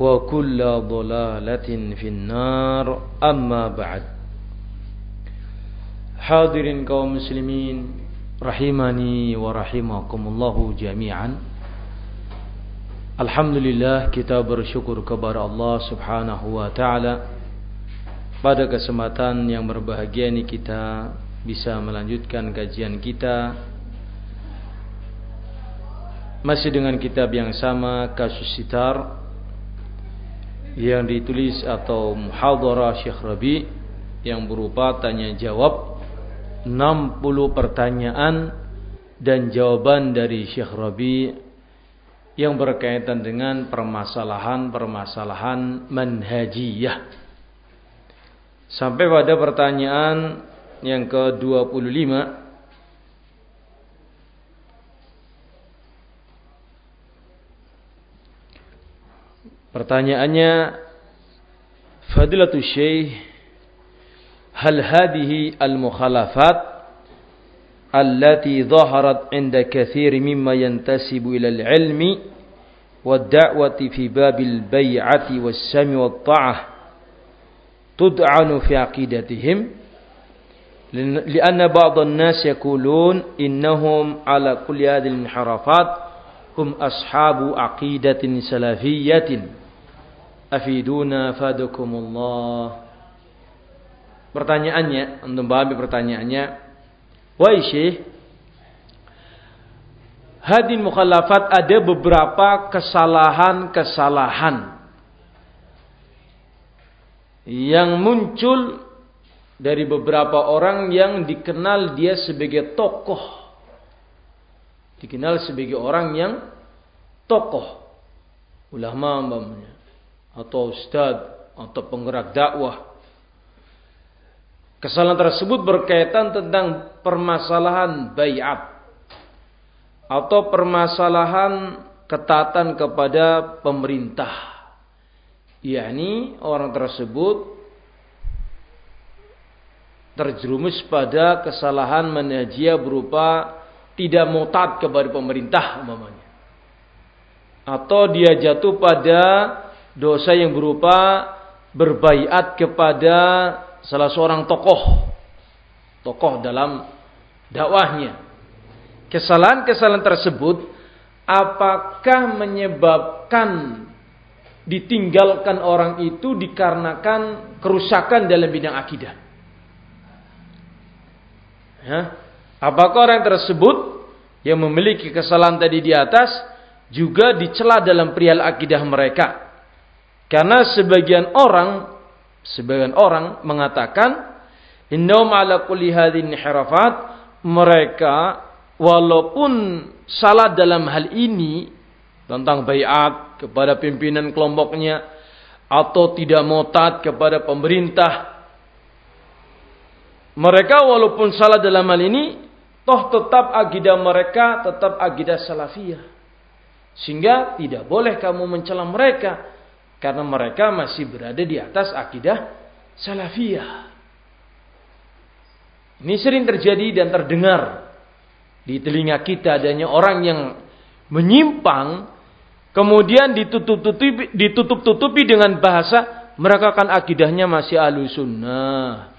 wa kulla dhalalatin finnar. Amma ba'd. Hadirin kaum muslimin rahimani wa rahimakumullahu jami'an. Alhamdulillah kita bersyukur kepada Allah subhanahu wa ta'ala. Pada kesempatan yang berbahagia ini kita bisa melanjutkan kajian kita. Masih dengan kitab yang sama Kasus Sitar yang ditulis atau muhadharah Syekh Rabi yang berupa tanya jawab 60 pertanyaan dan jawaban dari Syekh Rabi yang berkaitan dengan permasalahan-permasalahan manhajiyah. Sampai pada pertanyaan yang ke-25 Pertanyaannya Fadilatul Syekh Hal hadihi al-mukhalafat allati zaharat 'inda katsir mimma yantasibu ilal ilmi Wa da'wati fi babil bay'ati was-sam'i wat-ta'ah tud'anu fi aqidatihim لأن بعض الناس يقولون إنهم على كل هذه الانحرافات هم أصحاب عقيدة سلفية afiduna fadukumullah. Pertanyaannya untuk babi pertanyaannya wahai syekh hadin mukhalafat ada beberapa kesalahan-kesalahan yang muncul dari beberapa orang yang dikenal dia sebagai tokoh. Dikenal sebagai orang yang tokoh. Ulama umpamanya atau ustaz atau penggerak dakwah Kesalahan tersebut berkaitan tentang permasalahan bayat atau permasalahan ketatan kepada pemerintah. yakni orang tersebut terjerumus pada kesalahan manajia berupa tidak mau taat kepada pemerintah umpamanya. Atau dia jatuh pada dosa yang berupa berbaiat kepada salah seorang tokoh. Tokoh dalam dakwahnya. Kesalahan-kesalahan tersebut apakah menyebabkan ditinggalkan orang itu dikarenakan kerusakan dalam bidang akidah? Ya. apakah orang tersebut yang memiliki kesalahan tadi di atas juga dicela dalam perihal akidah mereka karena sebagian orang Sebagian orang mengatakan innahum ala kulli hadhin mereka walaupun salah dalam hal ini tentang bayat kepada pimpinan kelompoknya atau tidak mau taat kepada pemerintah mereka walaupun salah dalam hal ini toh tetap akidah mereka tetap akidah salafiyah. Sehingga tidak boleh kamu mencela mereka karena mereka masih berada di atas akidah salafiyah. Ini sering terjadi dan terdengar di telinga kita adanya orang yang menyimpang kemudian ditutup-tutupi ditutup-tutupi dengan bahasa mereka kan akidahnya masih sunnah.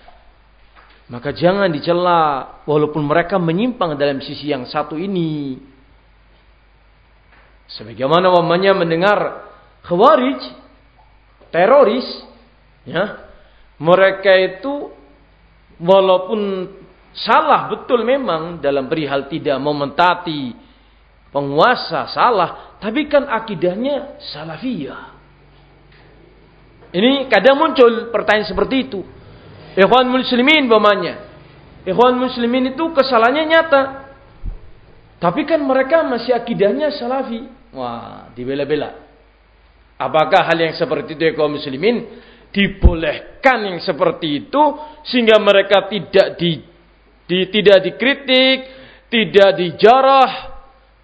Maka jangan dicela walaupun mereka menyimpang dalam sisi yang satu ini. Sebagaimana mamanya mendengar Khawarij teroris Ya. Mereka itu walaupun salah betul memang dalam perihal tidak mementati penguasa salah, tapi kan akidahnya salafiyah. Ini kadang muncul pertanyaan seperti itu. Ikhwan muslimin bamanya. Ikhwan muslimin itu kesalahannya nyata. Tapi kan mereka masih akidahnya salafi. Wah, dibela-bela. Apakah hal yang seperti itu ikhwan muslimin? Dibolehkan yang seperti itu sehingga mereka tidak di, di tidak dikritik, tidak dijarah,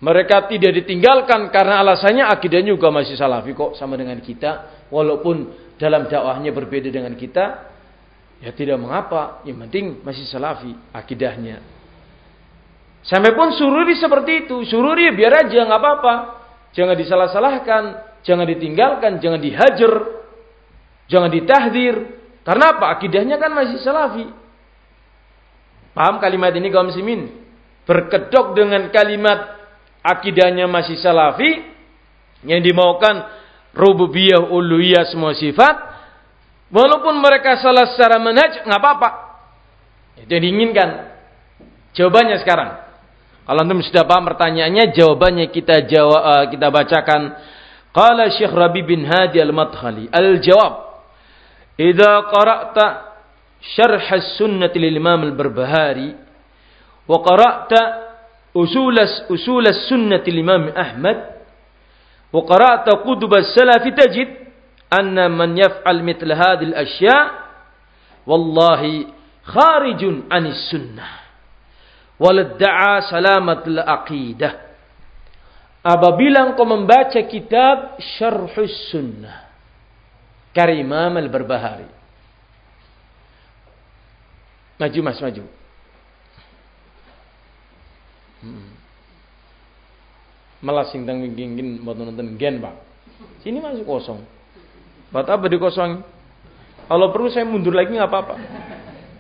mereka tidak ditinggalkan karena alasannya akidahnya juga masih salafi kok sama dengan kita. Walaupun dalam dakwahnya berbeda dengan kita ya tidak mengapa. Yang penting masih salafi akidahnya. Sampai pun sururi seperti itu. Sururi biar aja nggak apa-apa. Jangan disalah-salahkan jangan ditinggalkan jangan dihajar Jangan ditahdir. Karena apa? Akidahnya kan masih salafi. Paham kalimat ini kaum muslimin? Berkedok dengan kalimat akidahnya masih salafi yang dimaukan rububiyah uluhiyah semua sifat walaupun mereka salah secara manhaj nggak apa-apa. Itu yang diinginkan. Jawabannya sekarang. Kalau antum sudah paham pertanyaannya, jawabannya kita jawab uh, kita bacakan. Qala Syekh Rabi bin Hadi Al-Madkhali. Al-jawab إذا قرأت شرح السنة للإمام البربهاري وقرأت أصول أصول السنة للإمام أحمد وقرأت كتب السلف تجد أن من يفعل مثل هذه الأشياء والله خارج عن السنة ولدعا سلامة العقيدة apabila engkau membaca kitab Syarhus Sunnah Karimam al-Barbahari. Maju mas, maju. Hmm. Malah sing tang gingin buat nonton gen pak. Sini masih kosong. Buat apa di kosong? Kalau perlu saya mundur lagi nggak apa-apa.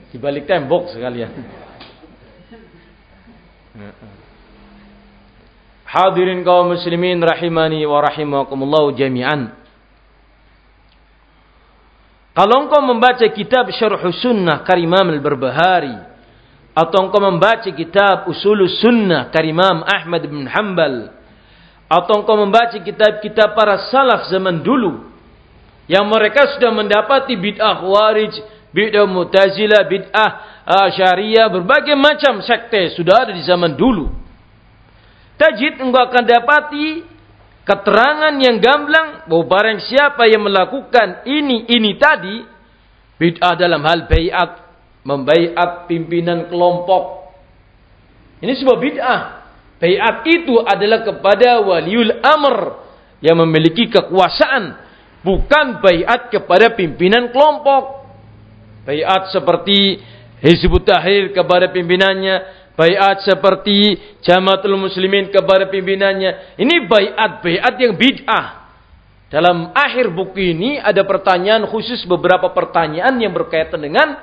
Di balik tembok sekalian. Hadirin kaum muslimin rahimani wa rahimakumullah jami'an. Kalau engkau membaca kitab Syarh Sunnah Karimam Al-Barbahari atau engkau membaca kitab Usul Sunnah Karimam Ahmad bin Hanbal atau engkau membaca kitab-kitab para salaf zaman dulu yang mereka sudah mendapati bid'ah Khawarij, bid'ah Mu'tazilah, bid'ah Syariah, berbagai macam sekte sudah ada di zaman dulu. Tajid engkau akan dapati keterangan yang gamblang bahwa barang siapa yang melakukan ini ini tadi bid'ah dalam hal bayat membaiat pimpinan kelompok. Ini sebuah bid'ah. Bayat itu adalah kepada waliul amr yang memiliki kekuasaan bukan bayat kepada pimpinan kelompok. Bayat seperti Hizbut Tahrir kepada pimpinannya Bayat seperti Jamaatul Muslimin kepada pimpinannya. Ini bayat-bayat yang bid'ah. Dalam akhir buku ini ada pertanyaan khusus beberapa pertanyaan yang berkaitan dengan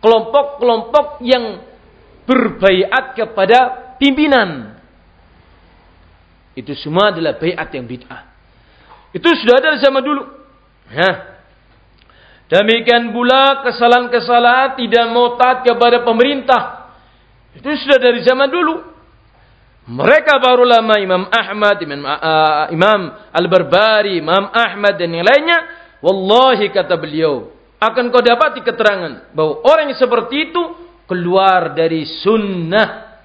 kelompok-kelompok yang berbayat kepada pimpinan. Itu semua adalah bayat yang bid'ah. Itu sudah ada zaman dulu. Ya. Demikian pula kesalahan-kesalahan tidak mau taat kepada pemerintah itu sudah dari zaman dulu. Mereka baru lama Imam Ahmad, Imam, uh, Imam Al-Barbari, Imam Ahmad dan yang lainnya. Wallahi kata beliau. Akan kau dapati keterangan. Bahwa orang yang seperti itu keluar dari sunnah.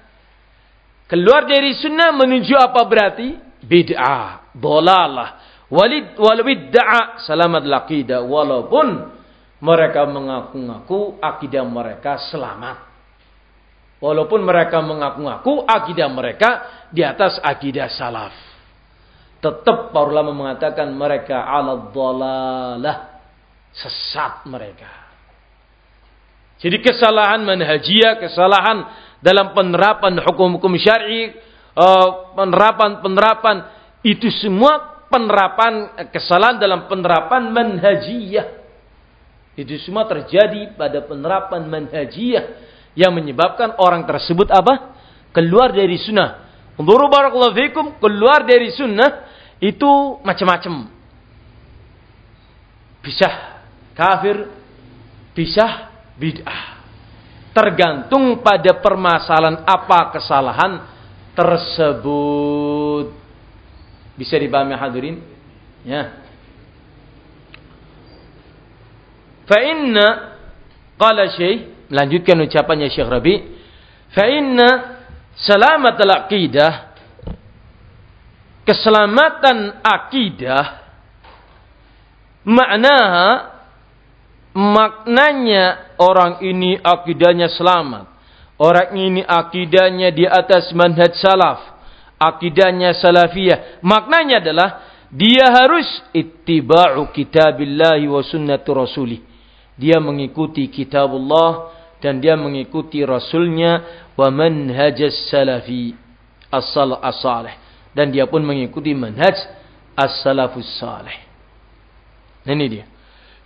Keluar dari sunnah menuju apa berarti? Bid'ah. Dolalah. Walid walwidda'a salamat laqidah. Walaupun mereka mengaku-ngaku akidah mereka selamat. Walaupun mereka mengaku-ngaku akidah mereka di atas akidah salaf. Tetap para ulama mengatakan mereka ala dhalalah. Sesat mereka. Jadi kesalahan manhajiyah, kesalahan dalam penerapan hukum-hukum syar'i, eh, penerapan-penerapan itu semua penerapan kesalahan dalam penerapan manhajiyah. Itu semua terjadi pada penerapan manhajiyah yang menyebabkan orang tersebut apa? Keluar dari sunnah. Unzuru barakallahu fikum, keluar dari sunnah itu macam-macam. Bisa kafir, bisa bid'ah. Tergantung pada permasalahan apa kesalahan tersebut. Bisa dipahami hadirin? Ya. Fa inna qala syekh melanjutkan ucapannya Syekh Rabi, fa inna salamat al-aqidah keselamatan akidah maknaha maknanya orang ini akidahnya selamat. Orang ini akidahnya di atas manhaj salaf. Akidahnya salafiyah. Maknanya adalah dia harus ittiba'u kitabillahi wa sunnatu rasulih. Dia mengikuti kitabullah dan dia mengikuti rasulnya wa salafi as-salih. Dan dia pun mengikuti manhaj as-salafus salih. Nah, ini dia.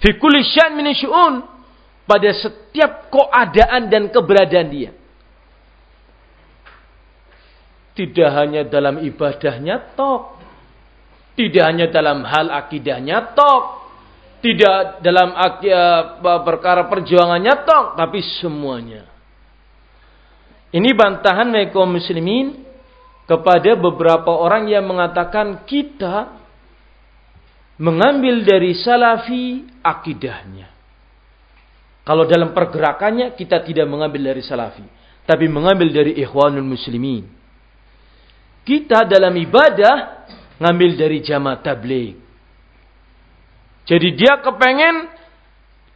Fi kulli sya'n min syu'un. Pada setiap keadaan dan keberadaan dia. Tidak hanya dalam ibadahnya tok. Tidak hanya dalam hal akidahnya tok. Tidak dalam perkara perjuangannya tok. Tapi semuanya. Ini bantahan mereka muslimin kepada beberapa orang yang mengatakan kita mengambil dari salafi akidahnya. Kalau dalam pergerakannya kita tidak mengambil dari salafi, tapi mengambil dari ikhwanul muslimin. Kita dalam ibadah ngambil dari jamaah tabligh. Jadi dia kepengen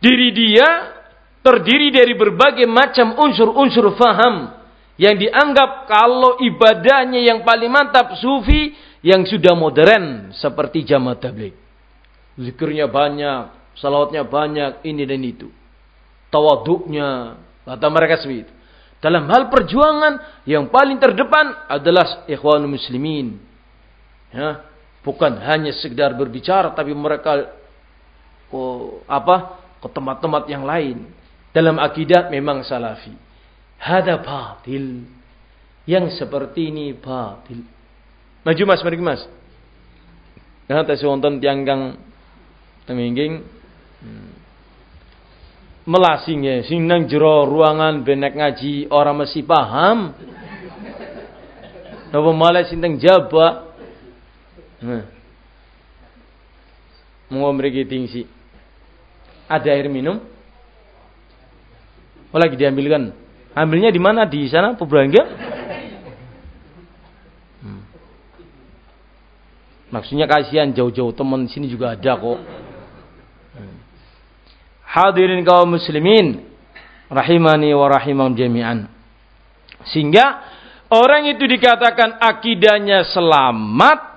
diri dia terdiri dari berbagai macam unsur-unsur faham yang dianggap kalau ibadahnya yang paling mantap sufi yang sudah modern seperti jamaah tabligh. Zikirnya banyak, salawatnya banyak, ini dan itu. Tawaduknya, kata mereka seperti itu. Dalam hal perjuangan, yang paling terdepan adalah ikhwanul muslimin. Ya, bukan hanya sekedar berbicara, tapi mereka oh, apa ke tempat-tempat yang lain. Dalam akidah memang salafi. Hada batil. Yang seperti ini batil. Maju mas, mari mas. Nah, tes wonten tiang kang Temingking hmm. melasing ya sing nang jero ruangan benek ngaji orang mesti paham. Napa malah sing teng jaba. Nah. Mau mriki tingsi. Ada air minum? Oh lagi diambilkan. Ambilnya di mana? Di sana Pubrangga? Hmm. Maksudnya kasihan jauh-jauh teman sini juga ada kok. Hadirin kaum muslimin rahimani wa rahimam jami'an. Sehingga orang itu dikatakan akidahnya selamat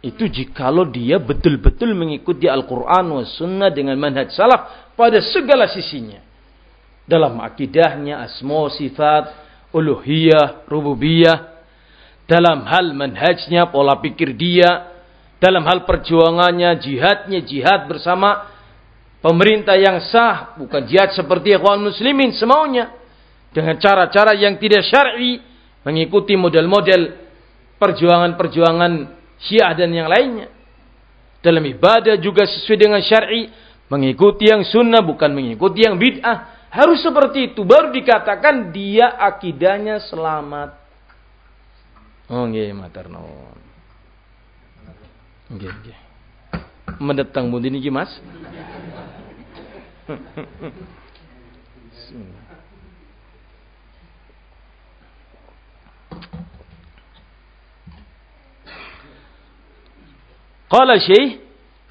itu jikalau dia betul-betul mengikuti Al-Quran wa sunnah dengan manhaj salaf pada segala sisinya. Dalam akidahnya, asma, sifat, uluhiyah, rububiyah. Dalam hal manhajnya, pola pikir dia. Dalam hal perjuangannya, jihadnya, jihad bersama pemerintah yang sah, bukan jihad seperti ikhwan muslimin semaunya dengan cara-cara yang tidak syar'i, mengikuti model-model perjuangan-perjuangan Syiah dan yang lainnya. Dalam ibadah juga sesuai dengan syar'i, mengikuti yang sunnah bukan mengikuti yang bid'ah. Harus seperti itu baru dikatakan dia akidahnya selamat. Oh nggih matur nuwun. Nggih nggih. Mendatang pun ini Mas. Qala Syekh,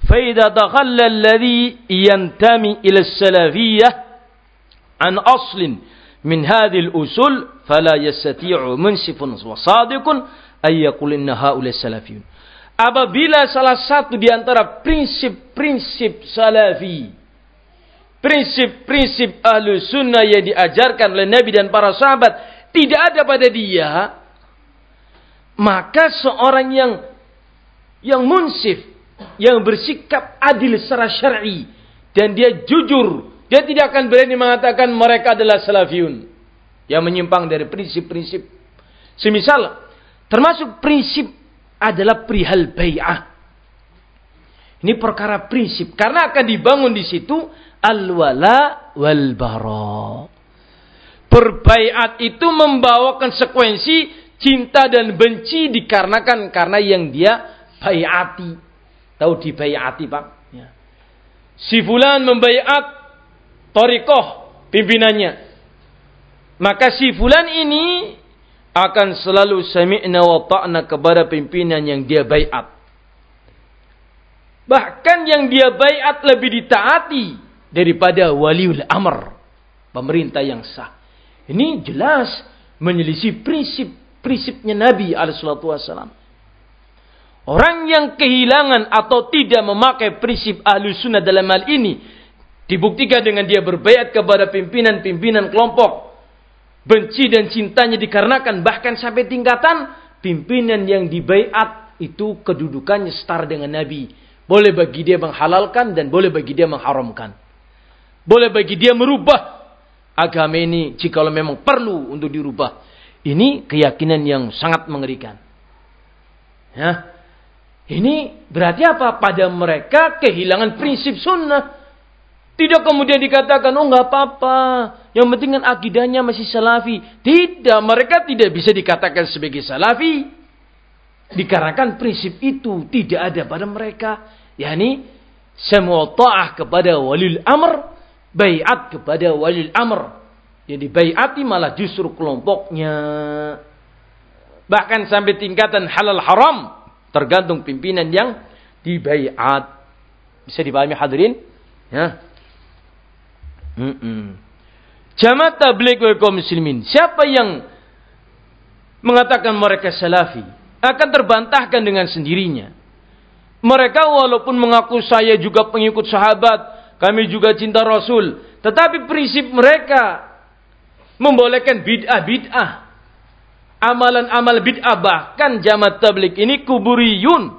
"Faida taghalla alladhi yantami ila as-salafiyyah an aslin min hadhihi al-usul fala yastati'u munsifun wa sadiqun ay yaqul inna haula salafiyun." Apabila salah satu di antara prinsip-prinsip salafi prinsip-prinsip ahlu sunnah yang diajarkan oleh Nabi dan para sahabat tidak ada pada dia, maka seorang yang yang munsif, yang bersikap adil secara syar'i dan dia jujur, dia tidak akan berani mengatakan mereka adalah salafiyun yang menyimpang dari prinsip-prinsip. Semisal termasuk prinsip adalah perihal bai'ah. Ini perkara prinsip karena akan dibangun di situ al-wala wal bara. Berbaiat itu membawa konsekuensi cinta dan benci dikarenakan karena yang dia baiati. Tahu di baiati, Pak? Ya. Si fulan membaiat torikoh pimpinannya. Maka si fulan ini akan selalu sami'na wa ta'na kepada pimpinan yang dia baiat. Bahkan yang dia baiat lebih ditaati daripada waliul amr, pemerintah yang sah. Ini jelas menyelisih prinsip-prinsipnya Nabi alaihi Orang yang kehilangan atau tidak memakai prinsip ahlu sunnah dalam hal ini. Dibuktikan dengan dia berbayat kepada pimpinan-pimpinan kelompok. Benci dan cintanya dikarenakan bahkan sampai tingkatan pimpinan yang dibayat itu kedudukannya setara dengan Nabi. Boleh bagi dia menghalalkan dan boleh bagi dia mengharamkan. Boleh bagi dia merubah agama ini jika memang perlu untuk dirubah. Ini keyakinan yang sangat mengerikan. Ya. Ini berarti apa? Pada mereka kehilangan prinsip sunnah. Tidak kemudian dikatakan, oh nggak apa-apa. Yang penting kan akidahnya masih salafi. Tidak, mereka tidak bisa dikatakan sebagai salafi. Dikarenakan prinsip itu tidak ada pada mereka. Yani, semua ta'ah kepada walil amr. Bayat kepada walil amr. Jadi bayati malah justru kelompoknya. Bahkan sampai tingkatan halal haram Tergantung pimpinan yang dibaiat. Bisa dipahami hadirin? Ya. Mm -mm. Jamaah tabligh wal muslimin. Siapa yang mengatakan mereka salafi akan terbantahkan dengan sendirinya. Mereka walaupun mengaku saya juga pengikut sahabat, kami juga cinta Rasul, tetapi prinsip mereka membolehkan bid'ah-bid'ah amalan-amal bid'ah bahkan jamaah tablik ini kuburiyun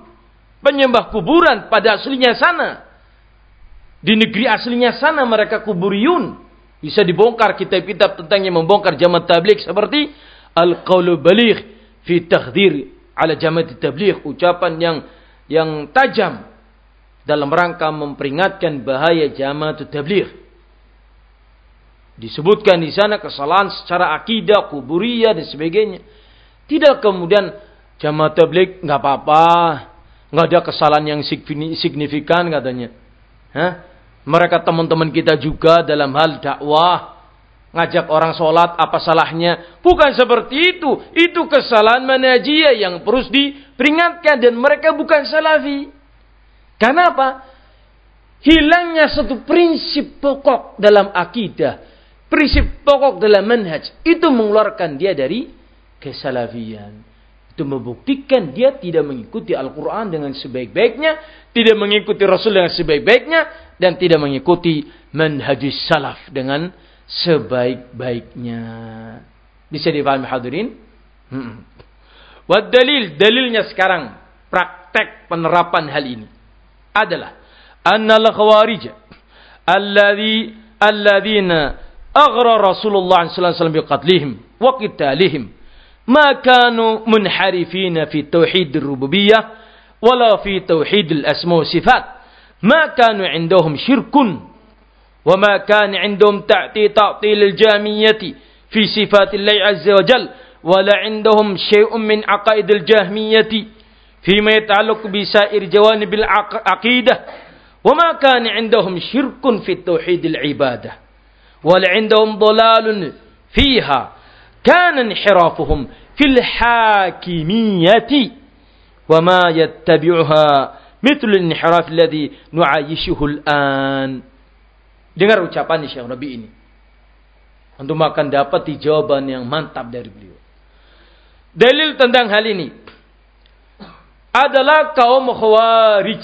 penyembah kuburan pada aslinya sana. Di negeri aslinya sana mereka kuburiyun. Bisa dibongkar kitab-kitab tentang yang membongkar jamaah tablik seperti al-qaulu baligh fi takhdir ala jamaah tabligh ucapan yang yang tajam dalam rangka memperingatkan bahaya jamaah tabligh Disebutkan di sana kesalahan secara akidah, kuburiyah dan sebagainya. Tidak kemudian jamaah tablik nggak apa-apa, nggak ada kesalahan yang signifikan katanya. Hah? Mereka teman-teman kita juga dalam hal dakwah, ngajak orang sholat apa salahnya? Bukan seperti itu. Itu kesalahan manajiyah yang terus diperingatkan dan mereka bukan salafi. Karena apa? Hilangnya satu prinsip pokok dalam akidah prinsip pokok dalam manhaj itu mengeluarkan dia dari kesalafian. Itu membuktikan dia tidak mengikuti Al-Quran dengan sebaik-baiknya, tidak mengikuti Rasul dengan sebaik-baiknya, dan tidak mengikuti manhajus salaf dengan sebaik-baiknya. Bisa dipahami hadirin? Hmm. Wad dalil, dalilnya sekarang praktek penerapan hal ini adalah anna al-khawarij alladhi alladhina أغرى رسول الله صلى الله عليه وسلم بقتلهم وقتالهم. ما كانوا منحرفين في توحيد الربوبية ولا في توحيد الأسماء والصفات. ما كانوا عندهم شرك وما كان عندهم تعطيل الجامية في صفات الله عز وجل ولا عندهم شيء من عقائد الجهمية فيما يتعلق بسائر جوانب العقيدة وما كان عندهم شرك في التوحيد العبادة. Wal fiha. Kana inhirafuhum fil hakimiyati. Wa ma yattabi'uha mithlu inhiraf alladhi nu'ayishuhu al-an. Dengar ucapan Syekh Nabi ini. Untuk makan dapat jawaban yang mantap dari beliau. Dalil tentang hal ini adalah kaum khawarij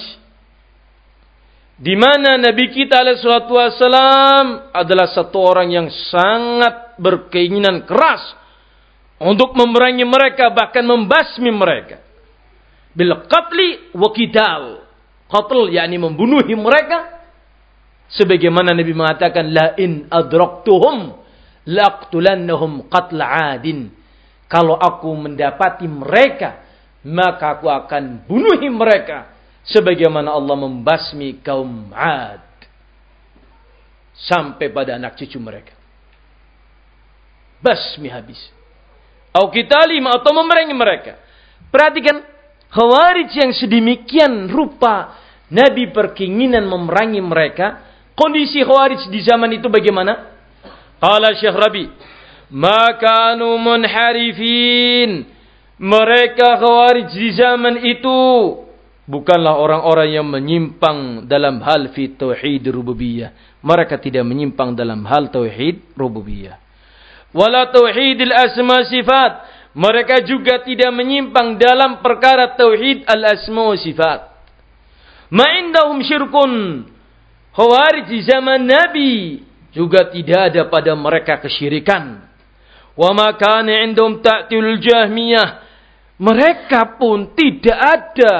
di mana Nabi kita alaihissalatu wassalam adalah satu orang yang sangat berkeinginan keras untuk memerangi mereka bahkan membasmi mereka. Bil qatli wa qital. Qatl yakni membunuhi mereka sebagaimana Nabi mengatakan la in adraktuhum laqtulannahum qatl adin. Kalau aku mendapati mereka maka aku akan bunuhi mereka Sebagaimana Allah membasmi kaum Ad. Sampai pada anak cucu mereka. Basmi habis. Atau kita lima atau memerangi mereka. Perhatikan. Khawarij yang sedemikian rupa. Nabi berkeinginan memerangi mereka. Kondisi khawarij di zaman itu bagaimana? Qala Syekh Rabi. Makanu munharifin. Mereka khawarij di zaman itu bukanlah orang-orang yang menyimpang dalam hal fi tauhid rububiyah. Mereka tidak menyimpang dalam hal tauhid rububiyah. Wala tauhidil asma sifat. Mereka juga tidak menyimpang dalam perkara tauhid al-asma sifat. Ma'indahum syirkun. Khawarij zaman Nabi juga tidak ada pada mereka kesyirikan. Wa ma kana indahum ta'til jahmiyah. Mereka pun tidak ada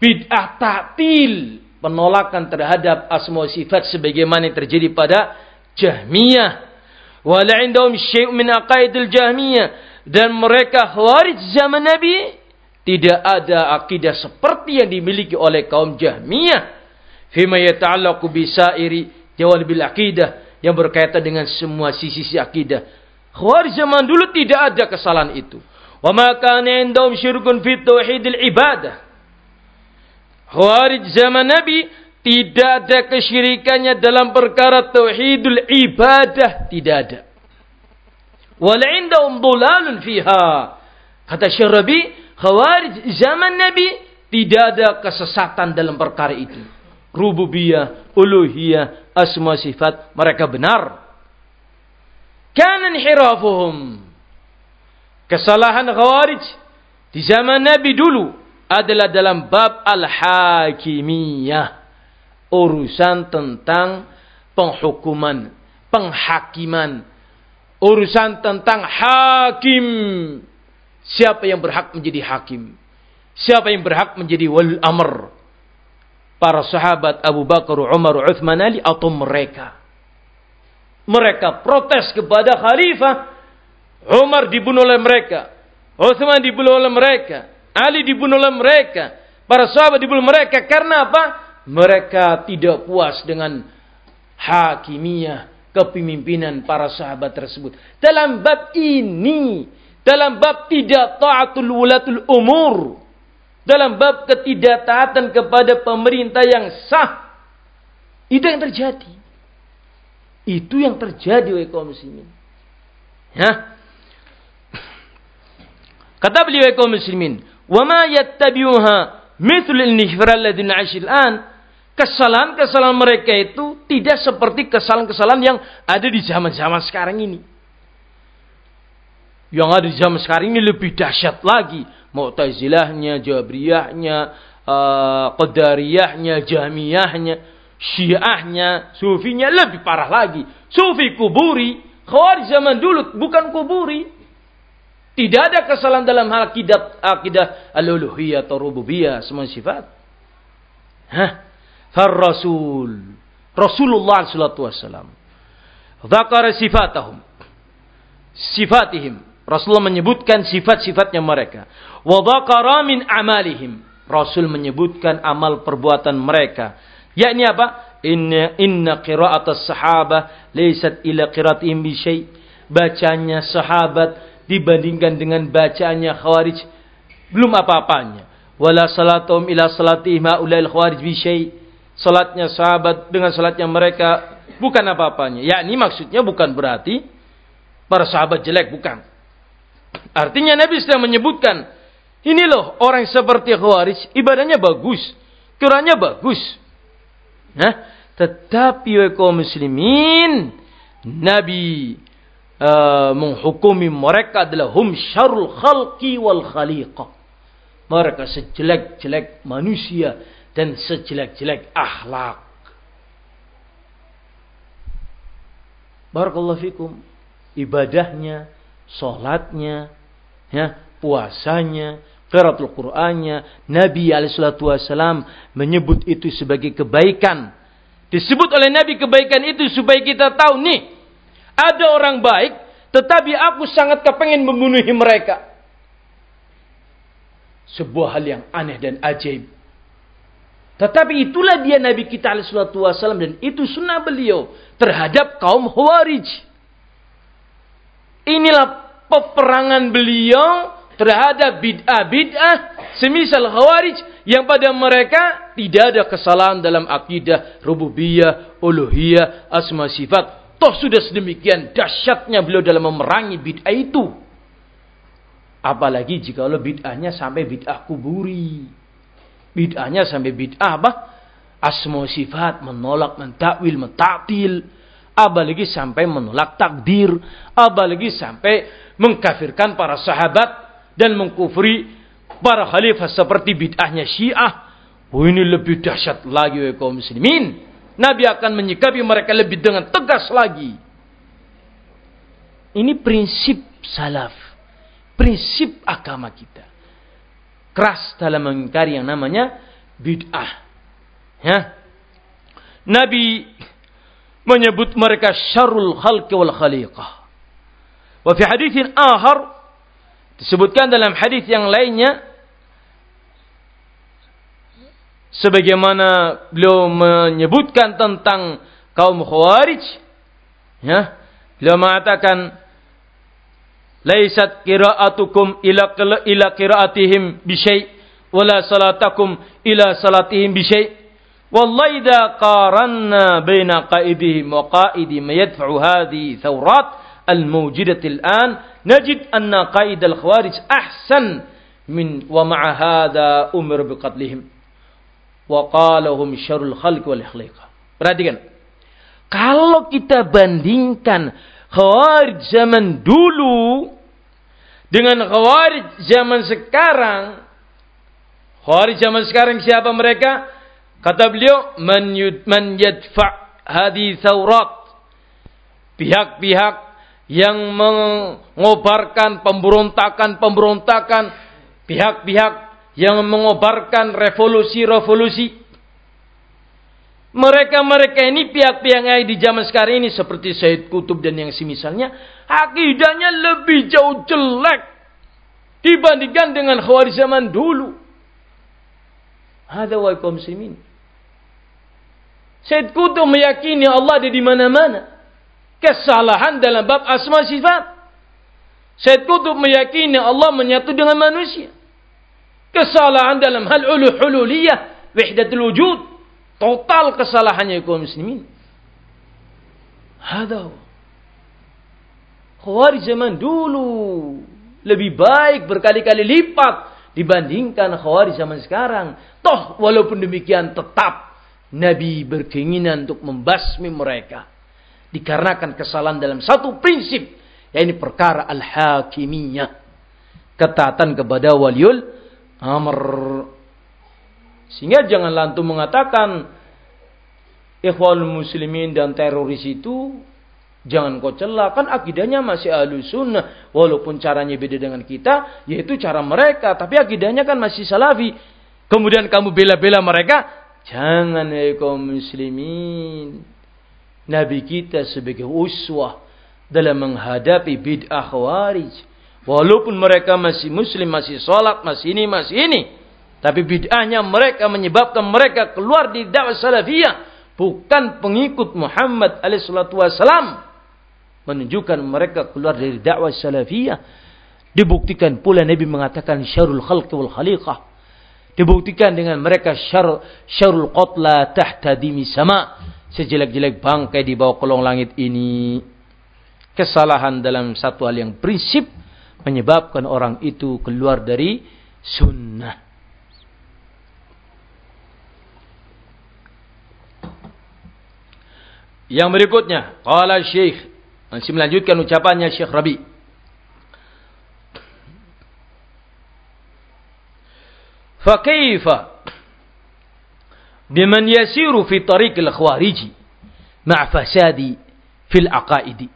bid'ah ta'til, penolakan terhadap asma sifat sebagaimana yang terjadi pada Jahmiyah. Wala indahum syai' min aqaidil Jahmiyah dan mereka khawarij zaman Nabi tidak ada akidah seperti yang dimiliki oleh kaum Jahmiyah. Fima yata'allaqu bisairi jawal bil akidah yang berkaitan dengan semua sisi-sisi akidah. Khawarij zaman dulu tidak ada kesalahan itu. Wa ma kana indahum syirkun fi tauhidil ibadah. Khawarij zaman Nabi tidak ada kesyirikannya dalam perkara tauhidul ibadah, tidak ada. Wala indahum dhulalun fiha. Kata Syarabi, Khawarij zaman Nabi tidak ada kesesatan dalam perkara itu. Rububiyah, uluhiyah, asma sifat, mereka benar. Kanan hirafuhum. Kesalahan Khawarij di zaman Nabi dulu adalah dalam bab al-hakimiyah. Urusan tentang penghukuman, penghakiman. Urusan tentang hakim. Siapa yang berhak menjadi hakim? Siapa yang berhak menjadi wal amr? Para sahabat Abu Bakar, Umar, Uthman, Ali atau mereka? Mereka protes kepada khalifah Umar dibunuh oleh mereka. Utsman dibunuh oleh mereka. Ali dibunuh oleh mereka. Para sahabat dibunuh mereka. Karena apa? Mereka tidak puas dengan hakimiyah. Kepemimpinan para sahabat tersebut. Dalam bab ini. Dalam bab tidak ta'atul wulatul umur. Dalam bab ketidaktaatan kepada pemerintah yang sah. Itu yang terjadi. Itu yang terjadi oleh kaum muslimin. Ya. Kata beliau kaum muslimin, "Wa ma yattabi'uha mithlu al-nihfar alladhi na'ishil an." Kesalahan-kesalahan mereka itu tidak seperti kesalahan-kesalahan yang ada di zaman-zaman sekarang ini. Yang ada di zaman sekarang ini lebih dahsyat lagi. Mu'tazilahnya, Jabriyahnya, uh, Qadariyahnya, Jahmiyahnya, Syiahnya, Sufinya lebih parah lagi. Sufi kuburi, Khawarij zaman dulu bukan kuburi. Tidak ada kesalahan dalam hal akidah akidah al-uluhiyah atau rububiyah semua sifat. Hah? Far Rasul Rasulullah sallallahu alaihi wasallam. Dzakara sifatahum. Sifatihim. Rasulullah menyebutkan sifat-sifatnya mereka. Wa dzakara min amalihim. Rasul menyebutkan amal perbuatan mereka. Yakni apa? Inna inna qira'atas sahabah laysat ila qira'atihim bi syai. Bacanya sahabat dibandingkan dengan bacaannya khawarij belum apa-apanya. Wala salatum ila salatihim ulail khawarij bi salatnya sahabat dengan salatnya mereka bukan apa-apanya. Yakni maksudnya bukan berarti para sahabat jelek bukan. Artinya Nabi sedang menyebutkan ini loh orang seperti khawarij ibadahnya bagus Qurannya bagus. Nah tetapi kaum muslimin Nabi uh, menghukumi mereka adalah hum syarul khalqi wal khaliqah. Mereka sejelek-jelek manusia dan sejelek-jelek akhlak. Barakallahu fikum. Ibadahnya, sholatnya, ya, puasanya, qiraatul Qur'annya, Nabi alaihi menyebut itu sebagai kebaikan. Disebut oleh Nabi kebaikan itu supaya kita tahu nih ada orang baik, tetapi aku sangat kepengen membunuhi mereka. Sebuah hal yang aneh dan ajaib. Tetapi itulah dia Nabi kita alaihissalam dan itu sunnah beliau terhadap kaum Khawarij. Inilah peperangan beliau terhadap bid'ah-bid'ah semisal Khawarij yang pada mereka tidak ada kesalahan dalam akidah rububiyah, uluhiyah, asma sifat. Toh sudah sedemikian dahsyatnya beliau dalam memerangi bid'ah itu. Apalagi jika Allah bid'ahnya sampai bid'ah kuburi. Bid'ahnya sampai bid'ah apa? Asma sifat, menolak, mentakwil, mentaktil. Apalagi sampai menolak takdir. Apalagi sampai mengkafirkan para sahabat dan mengkufri para khalifah seperti bid'ahnya syiah. Oh ini lebih dahsyat lagi oleh kaum muslimin. Nabi akan menyikapi mereka lebih dengan tegas lagi. Ini prinsip salaf. Prinsip agama kita keras dalam mengingkari yang namanya bid'ah. Ya. Nabi menyebut mereka syarul khalqi wal khaliqah. Wa fi haditsin akhar disebutkan dalam hadis yang lainnya sebagaimana beliau menyebutkan tentang kaum khawarij ya beliau mengatakan laisat qira'atukum ila ila qira'atihim bi syai' wala salatakum ila salatihim bi syai' wallahi idza qaranna baina qa'idihim wa qa'idi ma yadfa'u hadhihi thawrat al-mawjudati al-an najid anna qa'id al-khawarij ahsan min wa ma'a hadha umir bi qatlihim wa qalahum syarrul khalq wal ikhlaq perhatikan kalau kita bandingkan Khawarij zaman dulu dengan Khawarij zaman sekarang. Khawarij zaman sekarang siapa mereka? Kata beliau, man, yud, man yadfa hadi thawrat. Pihak-pihak yang mengobarkan pemberontakan-pemberontakan. Pihak-pihak yang mengobarkan revolusi-revolusi. Mereka-mereka ini pihak-pihak yang di zaman sekarang ini seperti Said Kutub dan yang semisalnya akidahnya lebih jauh jelek dibandingkan dengan khawarij zaman dulu. Ada wa muslimin. Said Kutub meyakini Allah ada di mana-mana. Kesalahan dalam bab asma sifat. Said Kutub meyakini Allah menyatu dengan manusia. Kesalahan dalam hal uluh hululiyah, wahdatul wujud. Total kesalahannya kaum muslimin. Hada. Khawarij zaman dulu lebih baik berkali-kali lipat dibandingkan khawarij zaman sekarang. Toh walaupun demikian tetap Nabi berkeinginan untuk membasmi mereka. Dikarenakan kesalahan dalam satu prinsip. Yaitu perkara al-hakimiyah. Ketatan kepada waliul amr. Sehingga jangan lantu mengatakan ikhwal muslimin dan teroris itu jangan kau celah. Kan akidahnya masih ahlu sunnah. Walaupun caranya beda dengan kita. Yaitu cara mereka. Tapi akidahnya kan masih salafi. Kemudian kamu bela-bela mereka. Jangan ya kaum muslimin. Nabi kita sebagai uswah. Dalam menghadapi bid'ah khawarij. Walaupun mereka masih muslim, masih sholat, masih ini, masih ini. Tapi bid'ahnya mereka menyebabkan mereka keluar di dakwah salafiyah. Bukan pengikut Muhammad alaihissalatu wassalam. Menunjukkan mereka keluar dari dakwah salafiyah. Dibuktikan pula Nabi mengatakan syarul khalqi wal khaliqah. Dibuktikan dengan mereka syar, syarul qatla tahta dimi sama. Sejelek-jelek bangkai di bawah kolong langit ini. Kesalahan dalam satu hal yang prinsip menyebabkan orang itu keluar dari sunnah. Yang berikutnya, qala Syekh masih melanjutkan ucapannya Syekh Rabi. Fakaifa biman yasiru fi tariqil khawariji ma'a fasadi fil aqaidi.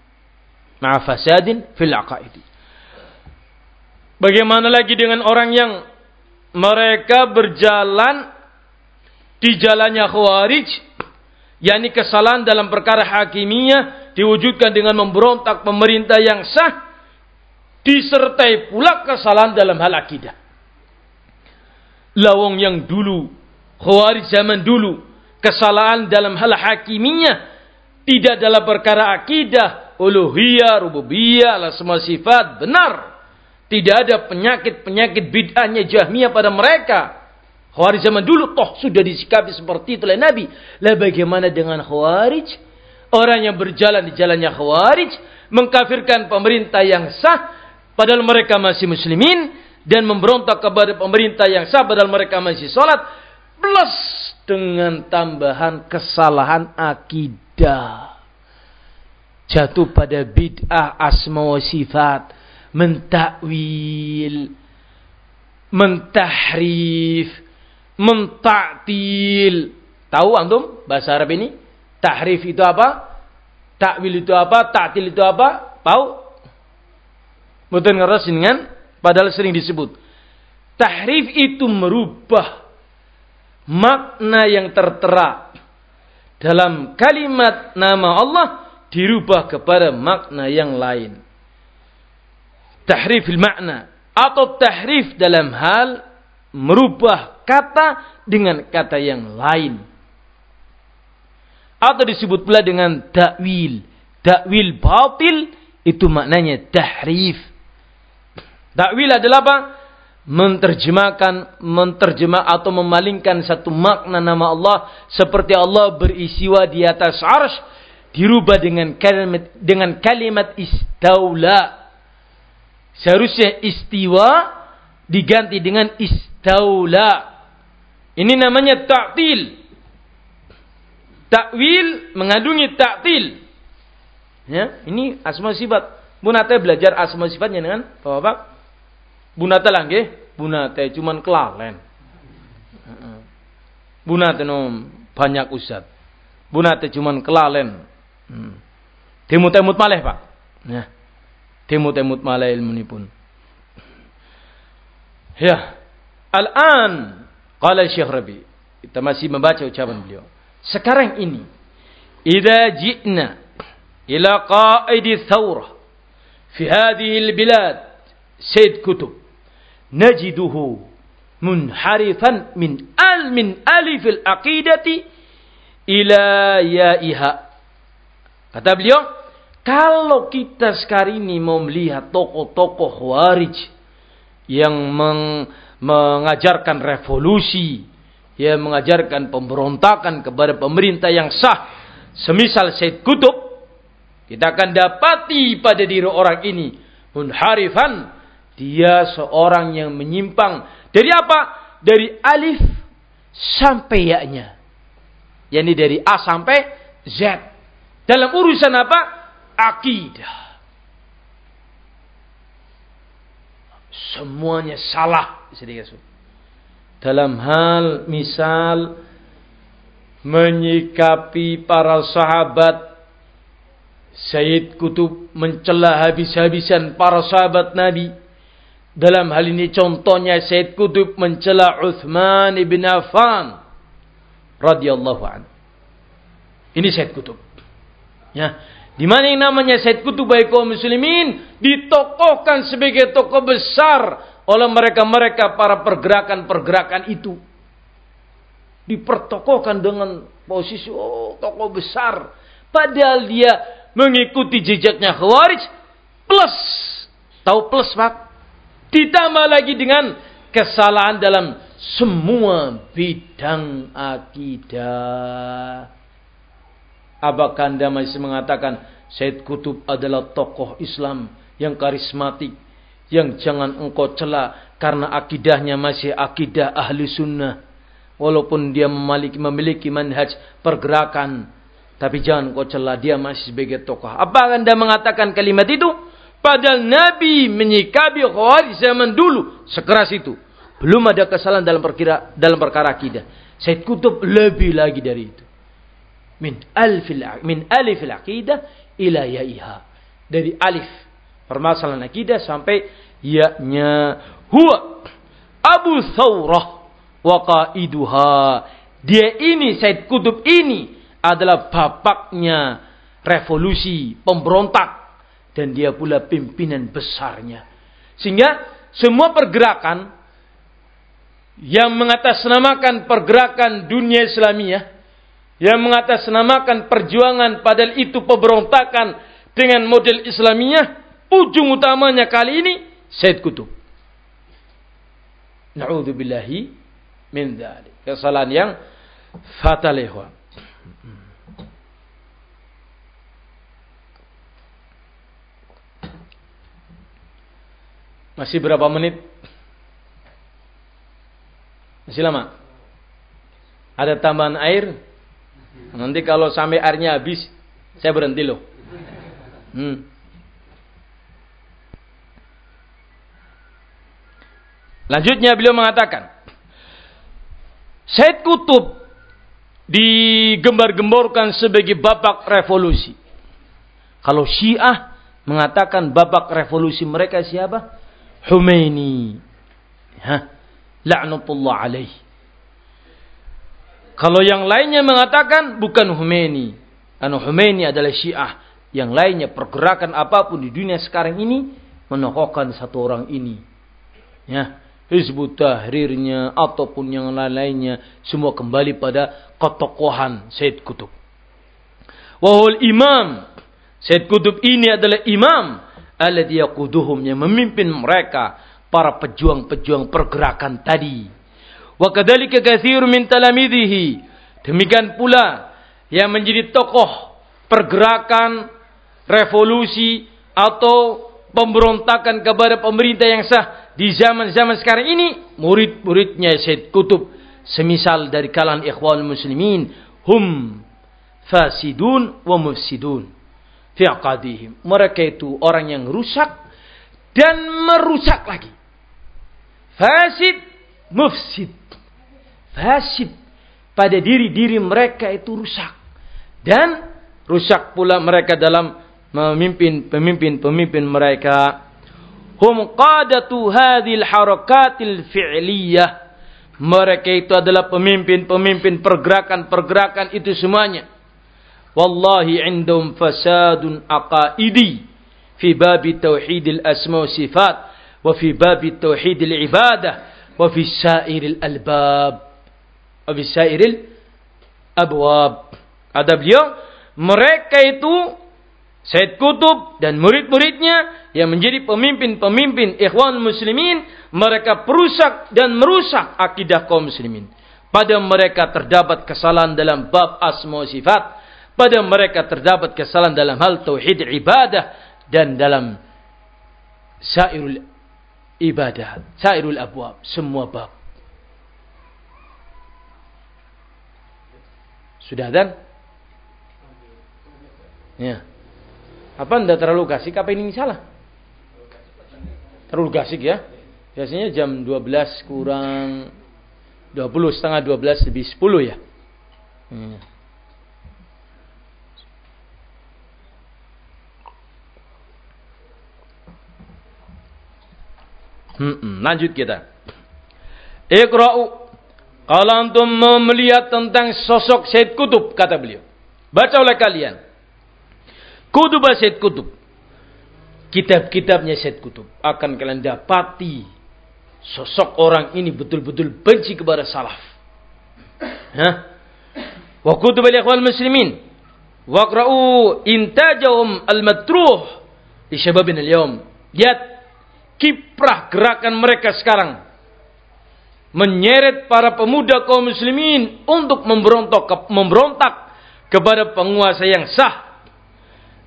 Ma'a fasadin fil aqaidi. Bagaimana lagi dengan orang yang mereka berjalan di jalannya khawarij yakni kesalahan dalam perkara hakimiyah diwujudkan dengan memberontak pemerintah yang sah disertai pula kesalahan dalam hal akidah. Lawang yang dulu Khawarij zaman dulu. Kesalahan dalam hal hakimiyah. Tidak dalam perkara akidah. Uluhiyah, rububiyah, ala semua sifat. Benar. Tidak ada penyakit-penyakit bid'ahnya jahmiyah pada mereka. Khawarij zaman dulu toh sudah disikapi seperti itu oleh Nabi. Lah bagaimana dengan Khawarij? Orang yang berjalan di jalannya Khawarij. Mengkafirkan pemerintah yang sah. Padahal mereka masih muslimin. Dan memberontak kepada pemerintah yang sah. Padahal mereka masih sholat. Plus dengan tambahan kesalahan akidah. Jatuh pada bid'ah asma wa sifat. Mentakwil. Mentahrif mentaktil. Tahu antum bahasa Arab ini? Tahrif itu apa? Takwil itu apa? Taktil itu apa? Tahu? Mungkin ngeras dengan padahal sering disebut. Tahrif itu merubah makna yang tertera dalam kalimat nama Allah dirubah kepada makna yang lain. Tahrif makna atau tahrif dalam hal merubah kata dengan kata yang lain. Atau disebut pula dengan dakwil. Dakwil batil itu maknanya tahrif. Dakwil adalah apa? Menterjemahkan, menterjemah atau memalingkan satu makna nama Allah seperti Allah berisiwa di atas arsh dirubah dengan kalimat dengan kalimat istaula. Seharusnya istiwa diganti dengan istaula. Ini namanya ta'til. Takwil mengandungi ta'til. Ya, ini asma sifat. Bunate belajar asma sifatnya dengan Bapak-bapak. Bunate lah nggih, bunate cuman kelalen. Bunate nom banyak ustad. Bunate cuman kelalen. Hmm. Timut-timut malih, Pak. Ya. Timut-timut ilmu pun. Ya. Al-an Qala Syekh Rabi. Kita masih membaca ucapan beliau. Sekarang ini. Idza ji'na ila qaidi thawrah fi hadhihi al-bilad Said Kutub najiduhu munharifan min al min alif al-aqidati ila ya'iha. Kata beliau, kalau kita sekarang ini mau melihat tokoh-tokoh Khawarij yang meng, mengajarkan revolusi, ya mengajarkan pemberontakan kepada pemerintah yang sah, semisal Said Kutub, kita akan dapati pada diri orang ini munharifan, dia seorang yang menyimpang dari apa? Dari alif sampai ya-nya. yakni dari A sampai Z. Dalam urusan apa? Akidah. semuanya salah dalam hal misal menyikapi para sahabat Sayyid Kutub mencela habis-habisan para sahabat Nabi. Dalam hal ini contohnya Sayyid Kutub mencela Uthman ibn Affan radhiyallahu anhu. Ini Sayyid Kutub. Ya di mana yang namanya Said Kutub baik kaum muslimin ditokohkan sebagai tokoh besar oleh mereka-mereka para pergerakan-pergerakan itu. Dipertokohkan dengan posisi oh tokoh besar. Padahal dia mengikuti jejaknya Khawarij plus tahu plus Pak. Ditambah lagi dengan kesalahan dalam semua bidang akidah. Apakah anda masih mengatakan Said Kutub adalah tokoh Islam yang karismatik. Yang jangan engkau cela karena akidahnya masih akidah ahli sunnah. Walaupun dia memiliki, memiliki manhaj pergerakan. Tapi jangan engkau cela dia masih sebagai tokoh. Apakah anda mengatakan kalimat itu? Padahal Nabi menyikapi khawarij zaman dulu. Sekeras itu. Belum ada kesalahan dalam perkira, dalam perkara akidah. Said Kutub lebih lagi dari itu min alfil min alifil aqidah ila yaiha. Dari alif permasalahan akidah sampai ya-nya huwa Abu Thawrah wa qaiduha. Dia ini Said Kutub ini adalah bapaknya revolusi pemberontak dan dia pula pimpinan besarnya. Sehingga semua pergerakan yang mengatasnamakan pergerakan dunia Islamiyah, yang mengatasnamakan perjuangan padahal itu pemberontakan dengan model Islamiyah, ujung utamanya kali ini Said Kutub. Na'udzubillahi min dzalik. Kesalahan yang fatal. Masih berapa menit? Masih lama? Ada tambahan air? Nanti kalau sampai airnya habis, saya berhenti loh. Hmm. Lanjutnya beliau mengatakan, Said Kutub digembar-gemborkan sebagai babak revolusi. Kalau Syiah mengatakan babak revolusi mereka siapa? Humaini. Hah? La'natullah alaih. Kalau yang lainnya mengatakan bukan Humaini. Anu Humaini adalah Syiah. Yang lainnya pergerakan apa pun di dunia sekarang ini menokohkan satu orang ini. Ya, Hizbut Tahrirnya ataupun yang lain-lainnya semua kembali pada ketokohan Said Kutub. Wahul imam. Said Kutub ini adalah imam alladhi yaquduhum yang memimpin mereka para pejuang-pejuang pergerakan tadi. Wa kadzalika katsirun min talamidhihi. Demikian pula yang menjadi tokoh pergerakan revolusi atau pemberontakan kepada pemerintah yang sah di zaman-zaman sekarang ini murid-muridnya Syed Kutub semisal dari kalangan ikhwan muslimin hum fasidun wa mufsidun fi aqadihim. Mereka itu orang yang rusak dan merusak lagi. Fasid, mufsid. Fasid pada diri-diri mereka itu rusak. Dan rusak pula mereka dalam memimpin pemimpin-pemimpin mereka. Hum qadatu hadhil harakatil fi'liyah. Mereka itu adalah pemimpin-pemimpin pergerakan-pergerakan itu semuanya wallahi indahum fasadun aqaidi fi babi tauhidil asma wa sifat wa fi babi tauhidil ibadah wa fi sairil albab wa fi sairil abwab. Ada beliau mereka itu Said Kutub dan murid-muridnya yang menjadi pemimpin-pemimpin ikhwan muslimin mereka perusak dan merusak akidah kaum muslimin. Pada mereka terdapat kesalahan dalam bab asma sifat. Pada mereka terdapat kesalahan dalam hal tauhid ibadah dan dalam sairul ibadah, sairul abwab, semua bab. Sudah dan? Ya. Apa anda terlalu gasik? Apa ini salah? Terlalu gasik ya? Biasanya jam 12 kurang 20, setengah 12 lebih 10 ya. Hmm. Hmm, lanjut kita. Iqra'u. Kalau antum melihat tentang sosok Said Kutub, kata beliau. Baca oleh kalian. Kutub Said Kutub. Kitab-kitabnya Said Kutub. Akan kalian dapati sosok orang ini betul-betul benci kepada salaf. Hah? Wa kutub al-ikhwan muslimin. Waqra'u intajahum al-matruh di al-yawm. Lihat kiprah gerakan mereka sekarang menyeret para pemuda kaum muslimin untuk memberontak memberontak kepada penguasa yang sah.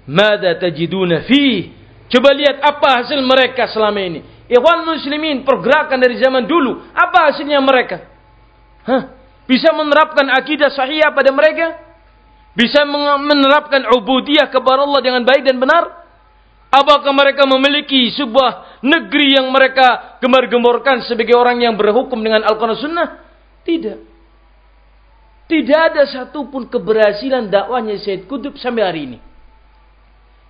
Mada tajiduna fi? Coba lihat apa hasil mereka selama ini. Ikhwan muslimin pergerakan dari zaman dulu, apa hasilnya mereka? Hah? Bisa menerapkan akidah sahih pada mereka? Bisa menerapkan ubudiyah kepada Allah dengan baik dan benar? Apakah mereka memiliki sebuah negeri yang mereka gembar-gemborkan sebagai orang yang berhukum dengan Al-Quran Sunnah? Tidak. Tidak ada satupun keberhasilan dakwahnya Syed Kutub sampai hari ini.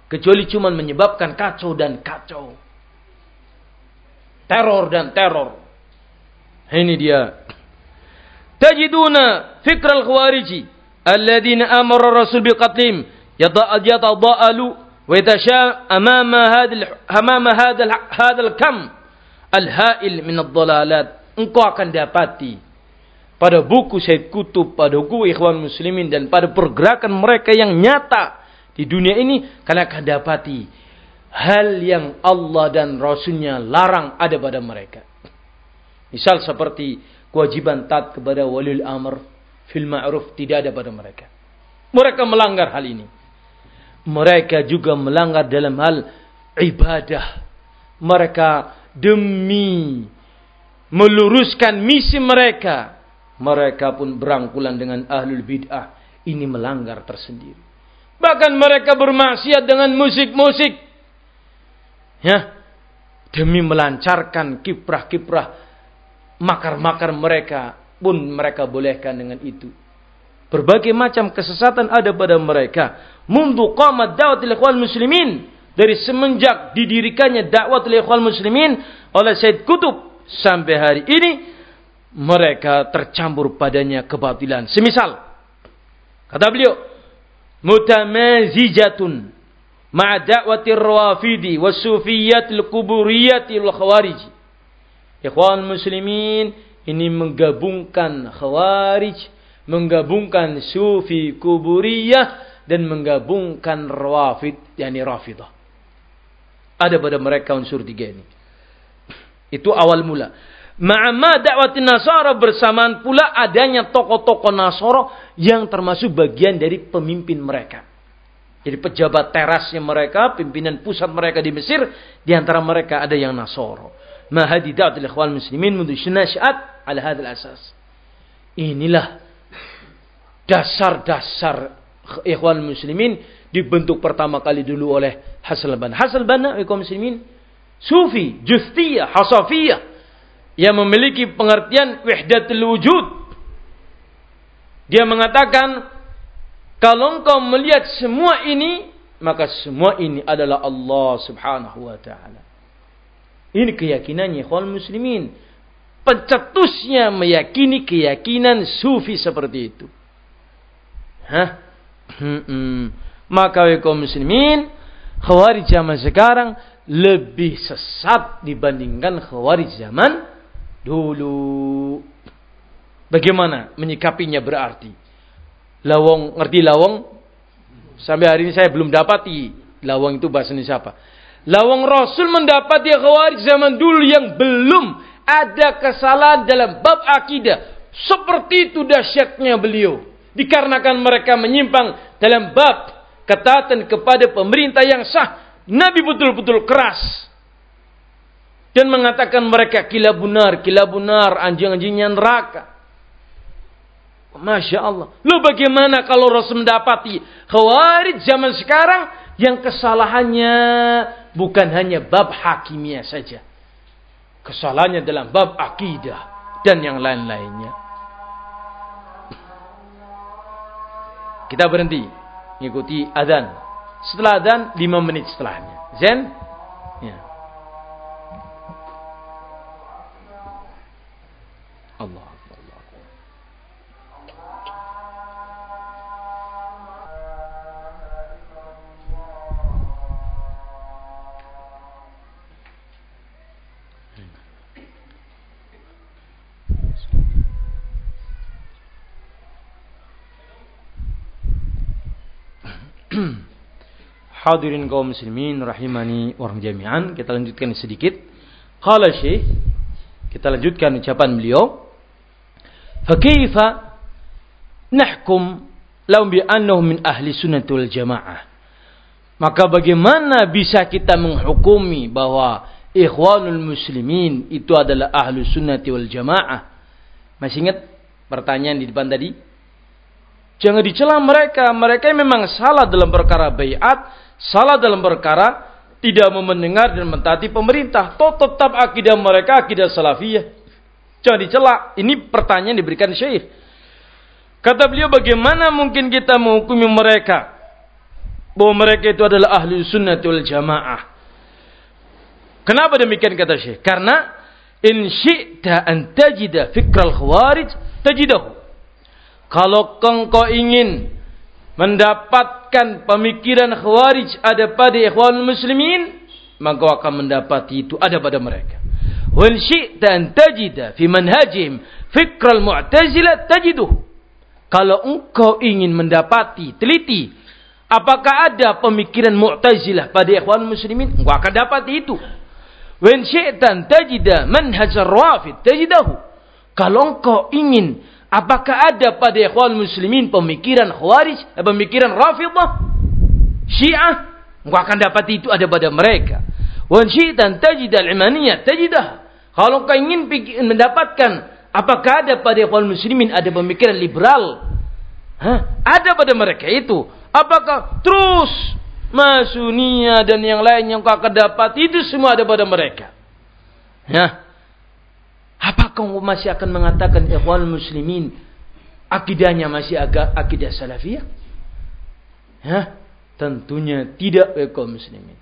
Kecuali cuma menyebabkan kacau dan kacau. Teror dan teror. Ini dia. Tajiduna fikr al-khawariji. Alladina amara rasul biqatlim. Yata'ada'alu ويتشاء أمام هذا أمام هذا هذا الكم الهائل من الضلالات engkau akan dapati pada buku Syed Kutub, pada buku Ikhwan Muslimin dan pada pergerakan mereka yang nyata di dunia ini kalian akan dapati hal yang Allah dan Rasulnya larang ada pada mereka. Misal seperti kewajiban taat kepada walil amr fil ma'ruf tidak ada pada mereka. Mereka melanggar hal ini. Mereka juga melanggar dalam hal ibadah. Mereka demi meluruskan misi mereka mereka pun berangkulan dengan ahlul bid'ah. Ini melanggar tersendiri. Bahkan mereka bermaksiat dengan musik-musik. Ya. Demi melancarkan kiprah-kiprah makar-makar mereka pun mereka bolehkan dengan itu. Berbagai macam kesesatan ada pada mereka. Mundu qamat da'watul ikhwan muslimin. Dari semenjak didirikannya dakwatul ikhwan muslimin oleh Said Kutub sampai hari ini mereka tercampur padanya kebatilan. Semisal, kata beliau, mutamazijatun ma'a da'wati rawafidi wa sufiyyati al-kuburiyati al-khawarij. Ikhwan muslimin ini menggabungkan khawarij, menggabungkan sufi kuburiyah dan menggabungkan rawafid, yakni rafidah. Ada pada mereka unsur tiga ini. Itu awal mula. Ma'amma dakwatin Nasara bersamaan pula adanya tokoh-tokoh Nasoro yang termasuk bagian dari pemimpin mereka. Jadi pejabat terasnya mereka, pimpinan pusat mereka di Mesir, di antara mereka ada yang Nasoro. Mahadi da'atul ikhwan muslimin mundu syinashat ala hadal asas. Inilah dasar-dasar ikhwan muslimin dibentuk pertama kali dulu oleh Hasan al-Banna. Hasan al-Banna ikhwan muslimin sufi, justiyah, hasafiyah yang memiliki pengertian wahdatul wujud. Dia mengatakan, kalau engkau melihat semua ini, maka semua ini adalah Allah subhanahu wa ta'ala. Ini keyakinannya ikhwan muslimin. Pencetusnya meyakini keyakinan sufi seperti itu. Hah? Maka kaum muslimin, khawarij zaman sekarang lebih sesat dibandingkan khawarij zaman dulu. Bagaimana menyikapinya berarti? Lawong, ngerti lawong? Sampai hari ini saya belum dapati lawong itu bahasa Indonesia apa. Lawong Rasul mendapati khawarij zaman dulu yang belum ada kesalahan dalam bab akidah. Seperti itu dahsyatnya beliau. Dikarenakan mereka menyimpang dalam bab ketaatan kepada pemerintah yang sah. Nabi betul-betul keras dan mengatakan mereka kila benar, kila benar, anjing-anjingnya neraka. Masya Allah. Lu bagaimana kalau Rasul mendapati khawarij zaman sekarang yang kesalahannya bukan hanya bab hakimiyah saja. Kesalahannya dalam bab akidah dan yang lain-lainnya. Kita berhenti mengikuti adzan. Setelah adzan 5 menit setelahnya. Zen? Hadirin kaum muslimin rahimani warahmatullahi jami'an, kita lanjutkan sedikit. Qala Syekh, kita lanjutkan ucapan beliau. Fakifa nahkum law bi annahum min ahli sunnatul jamaah. Maka bagaimana bisa kita menghukumi bahwa ikhwanul muslimin itu adalah ahlu sunnati wal jamaah? Masih ingat pertanyaan di depan tadi? Jangan dicela mereka, mereka memang salah dalam perkara bayat, salah dalam perkara tidak mendengar dan mentaati pemerintah. Toh tetap akidah mereka akidah salafiyah. Jangan dicela. Ini pertanyaan diberikan Syekh. Kata beliau bagaimana mungkin kita menghukumi mereka. Bahwa mereka itu adalah ahli sunnah wal jamaah. Kenapa demikian kata Syekh? Karena in syi'ta an tajida fikral khawarij tajidahu. Kalau engkau ingin mendapatkan pemikiran khawarij ada pada ikhwan muslimin, maka akan mendapati itu ada pada mereka. Wal syi'ta an tajida fi manhajihim fikral mu'tazilah tajiduh. Kalau engkau ingin mendapati, teliti, apakah ada pemikiran mu'tazilah pada ikhwan muslimin, engkau akan dapat itu. Wen syi'tan tajida manhaj rawafid tajidahu. Kalau engkau ingin apakah ada pada ikhwan muslimin pemikiran khawarij, eh, pemikiran rafidah, syiah, engkau akan dapat itu ada pada mereka. Wan syi'tan tajida al-imaniyah tajidah. Kalau engkau ingin mendapatkan Apakah ada pada ikhwan muslimin ada pemikiran liberal? Hah? Ada pada mereka itu. Apakah terus Masunia dan yang lain yang kau akan dapat itu semua ada pada mereka? Ya. Apakah kau masih akan mengatakan ikhwan muslimin akidahnya masih agak akidah salafiyah? Ya. Tentunya tidak ikhwan muslimin.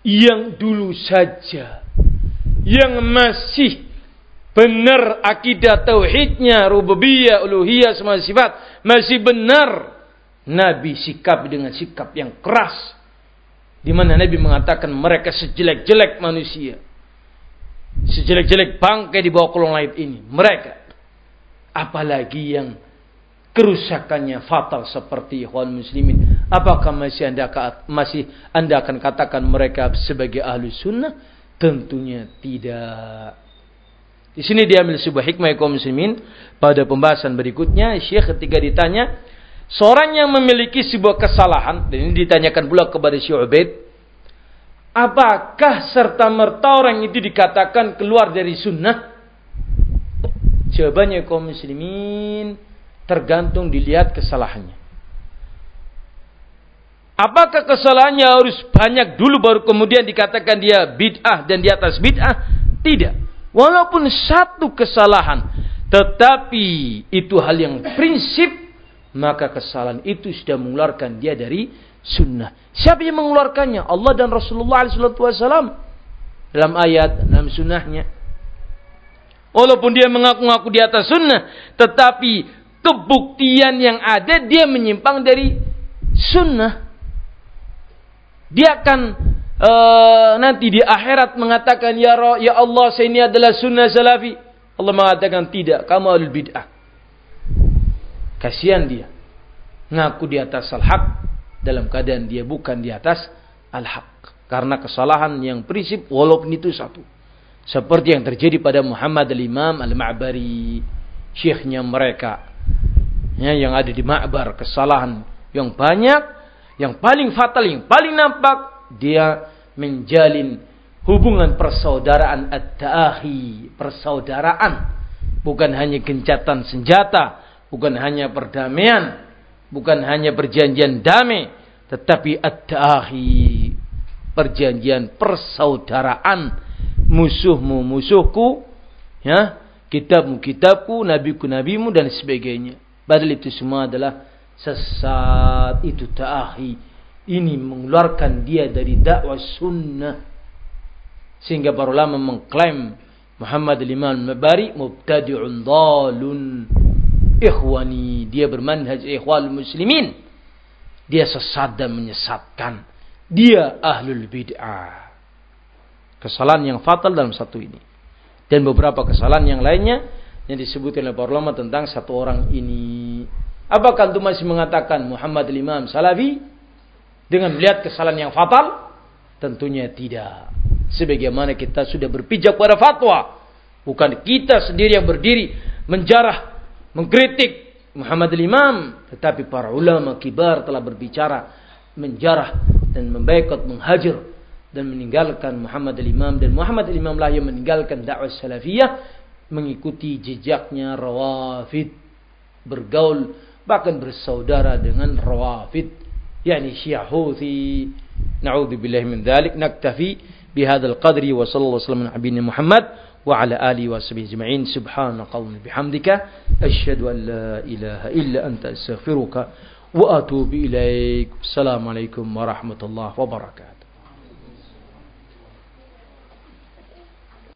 Yang dulu saja yang masih benar akidah tauhidnya, rububiyah, uluhiyah, semua sifat masih benar. Nabi sikap dengan sikap yang keras. Di mana Nabi mengatakan mereka sejelek-jelek manusia. Sejelek-jelek bangkai di bawah kolong langit ini. Mereka. Apalagi yang kerusakannya fatal seperti ikhwan muslimin. Apakah masih anda, masih anda akan katakan mereka sebagai ahlu sunnah? Tentunya tidak. Di sini dia ambil sebuah hikmah kaum muslimin pada pembahasan berikutnya Syekh ketika ditanya seorang yang memiliki sebuah kesalahan dan ini ditanyakan pula kepada Syekh apakah serta merta orang itu dikatakan keluar dari sunnah? Jawabannya kaum muslimin tergantung dilihat kesalahannya. Apakah kesalahannya harus banyak dulu baru kemudian dikatakan dia bid'ah dan di atas bid'ah? Tidak. Walaupun satu kesalahan, tetapi itu hal yang prinsip, maka kesalahan itu sudah mengeluarkan dia dari sunnah. Siapa yang mengeluarkannya? Allah dan Rasulullah SAW dalam ayat, dalam sunnahnya. Walaupun dia mengaku-ngaku di atas sunnah, tetapi kebuktian yang ada dia menyimpang dari sunnah. Dia akan uh, nanti di akhirat mengatakan ya Ra, ya Allah saya ini adalah sunnah salafi. Allah mengatakan tidak, kamu al bid'ah. Kasihan dia. Ngaku di atas al-haq dalam keadaan dia bukan di atas al-haq. Karena kesalahan yang prinsip walaupun itu satu. Seperti yang terjadi pada Muhammad al-Imam al-Ma'bari. Syekhnya mereka. Ya, yang ada di Ma'bar. Kesalahan yang banyak. Yang paling fatal, yang paling nampak dia menjalin hubungan persaudaraan at-ta'ahi, persaudaraan. Bukan hanya gencatan senjata, bukan hanya perdamaian, bukan hanya perjanjian damai, tetapi at-ta'ahi, perjanjian persaudaraan. Musuhmu musuhku, ya, kitabmu kitabku, nabiku nabimu dan sebagainya. Padahal itu semua adalah sesat itu ta'ahi ini mengeluarkan dia dari dakwah sunnah sehingga para ulama mengklaim Muhammad Imam Mabari mubtadi'un dalun ikhwani dia bermanhaj ikhwal muslimin dia sesat dan menyesatkan dia ahlul bid'ah kesalahan yang fatal dalam satu ini dan beberapa kesalahan yang lainnya yang disebutkan oleh para ulama tentang satu orang ini apakah antum masih mengatakan Muhammad Imam Salafi dengan melihat kesalahan yang fatal? Tentunya tidak. Sebagaimana kita sudah berpijak pada fatwa. Bukan kita sendiri yang berdiri menjarah, mengkritik Muhammad al-Imam. Tetapi para ulama kibar telah berbicara menjarah dan membaikot, menghajar dan meninggalkan Muhammad al-Imam. Dan Muhammad al-Imam lah yang meninggalkan dakwah salafiyah mengikuti jejaknya rawafid bergaul bahkan bersaudara dengan rawafid yakni syiah Houthi. Na'udzubillah min dhalik. Naktafi bihadal qadri wa sallallahu alaihi wasallam Muhammad. وعلى آله وصحبه أجمعين. سبحانك اللهم بحمدك أشهد أن لا إله إلا أنت أستغفرك وأتوب إليك. السلام عليكم ورحمة الله وبركاته.